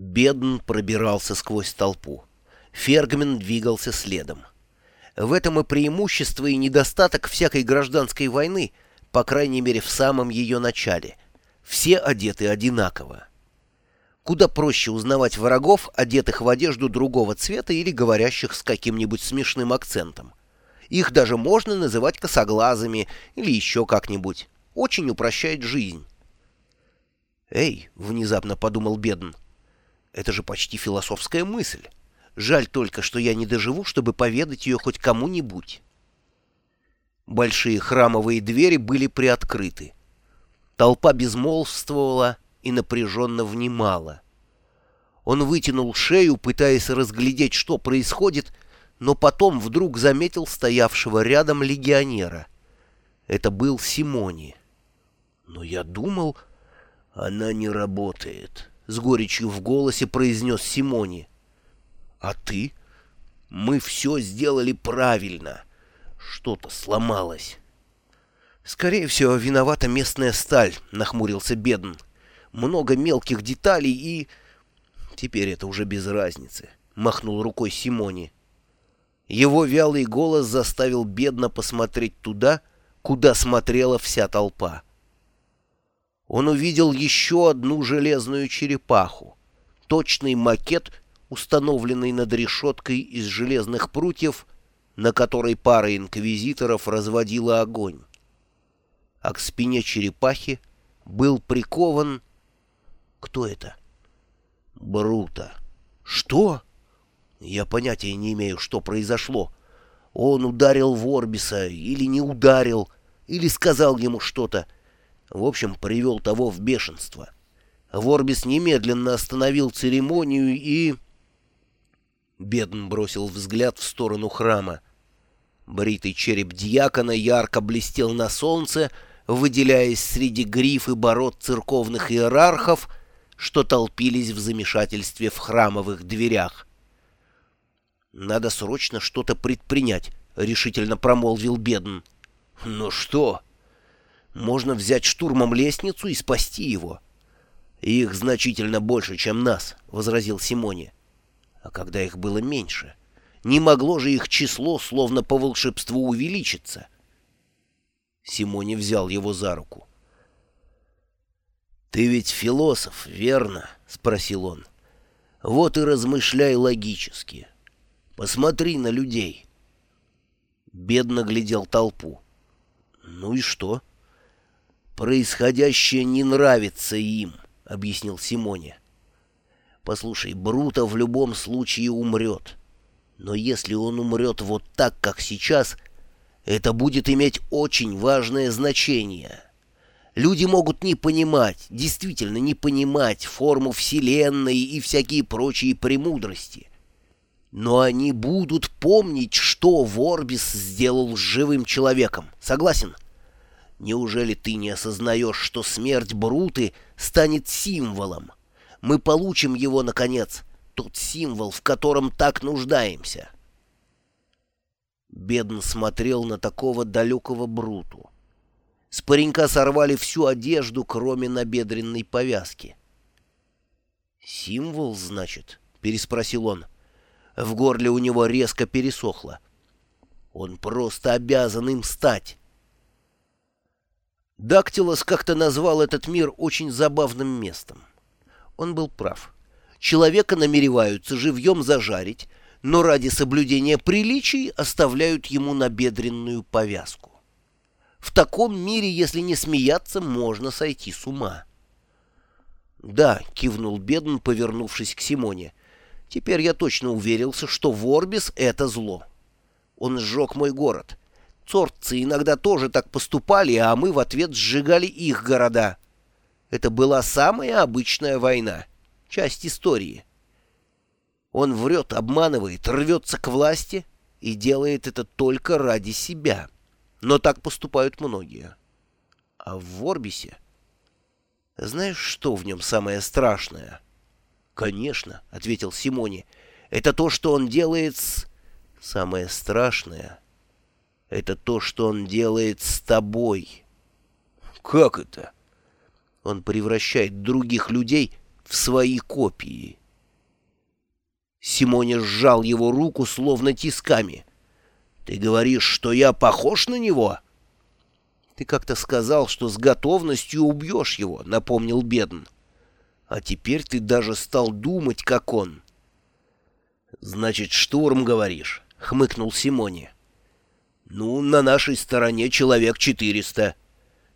Бедн пробирался сквозь толпу. Фергмен двигался следом. В этом и преимущество, и недостаток всякой гражданской войны, по крайней мере в самом ее начале. Все одеты одинаково. Куда проще узнавать врагов, одетых в одежду другого цвета или говорящих с каким-нибудь смешным акцентом. Их даже можно называть косоглазыми или еще как-нибудь. Очень упрощает жизнь. «Эй!» — внезапно подумал Бедн. «Это же почти философская мысль. Жаль только, что я не доживу, чтобы поведать ее хоть кому-нибудь». Большие храмовые двери были приоткрыты. Толпа безмолвствовала и напряженно внимала. Он вытянул шею, пытаясь разглядеть, что происходит, но потом вдруг заметил стоявшего рядом легионера. Это был Симони. Но я думал, она не работает, — с горечью в голосе произнес Симони. А ты? Мы все сделали правильно. Что-то сломалось. Скорее всего, виновата местная сталь, — нахмурился Бедн. Много мелких деталей и... Теперь это уже без разницы, — махнул рукой Симони. Его вялый голос заставил бедно посмотреть туда, куда смотрела вся толпа. Он увидел еще одну железную черепаху, точный макет, установленный над решеткой из железных прутьев, на которой пара инквизиторов разводила огонь. А к спине черепахи был прикован... Кто это? Брута. Что? Я понятия не имею, что произошло. Он ударил Ворбиса или не ударил, или сказал ему что-то. В общем, привел того в бешенство. Ворбис немедленно остановил церемонию и... Бедн бросил взгляд в сторону храма. Бритый череп дьякона ярко блестел на солнце, выделяясь среди гриф и бород церковных иерархов, что толпились в замешательстве в храмовых дверях. «Надо срочно что-то предпринять», — решительно промолвил Бедн. «Ну что? Можно взять штурмом лестницу и спасти его». «Их значительно больше, чем нас», — возразил Симоне. «А когда их было меньше? Не могло же их число, словно по волшебству, увеличиться?» Симоне взял его за руку. «Ты ведь философ, верно?» — спросил он. «Вот и размышляй логически. Посмотри на людей. Бедно глядел толпу. Ну и что? Происходящее не нравится им, объяснил Симоне. Послушай, Бруто в любом случае умрет. Но если он умрет вот так, как сейчас, это будет иметь очень важное значение. Люди могут не понимать, действительно не понимать форму Вселенной и всякие прочие премудрости. Но они будут помнить, что Ворбис сделал с живым человеком. Согласен? Неужели ты не осознаешь, что смерть Бруты станет символом? Мы получим его, наконец, тот символ, в котором так нуждаемся. Бедн смотрел на такого далекого Бруту. С паренька сорвали всю одежду, кроме набедренной повязки. «Символ, значит?» — переспросил он. — в горле у него резко пересохло. Он просто обязан им стать. Дактилос как-то назвал этот мир очень забавным местом. Он был прав. Человека намереваются живьем зажарить, но ради соблюдения приличий оставляют ему набедренную повязку. В таком мире, если не смеяться, можно сойти с ума. «Да», — кивнул Бедн, повернувшись к Симоне, Теперь я точно уверился, что Ворбис — это зло. Он сжег мой город. Цорцы иногда тоже так поступали, а мы в ответ сжигали их города. Это была самая обычная война, часть истории. Он врет, обманывает, рвется к власти и делает это только ради себя. Но так поступают многие. А в Ворбисе... Знаешь, что в нем самое страшное — «Конечно», — ответил Симони. «Это то, что он делает с...» «Самое страшное — это то, что он делает с тобой». «Как это?» «Он превращает других людей в свои копии». Симоне сжал его руку словно тисками. «Ты говоришь, что я похож на него?» «Ты как-то сказал, что с готовностью убьешь его», — напомнил Бедн. «А теперь ты даже стал думать, как он». «Значит, штурм, говоришь?» — хмыкнул Симоне. «Ну, на нашей стороне человек четыреста.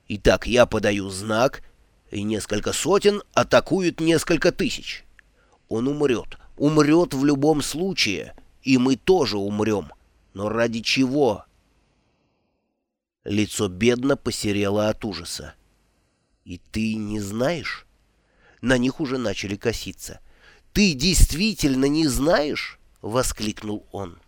Итак, я подаю знак, и несколько сотен атакуют несколько тысяч. Он умрет, умрет в любом случае, и мы тоже умрем. Но ради чего?» Лицо бедно посерело от ужаса. «И ты не знаешь?» На них уже начали коситься. «Ты действительно не знаешь?» — воскликнул он.